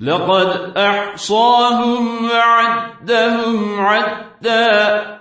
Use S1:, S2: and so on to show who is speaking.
S1: لقد أحصاهم وعدهم عدا.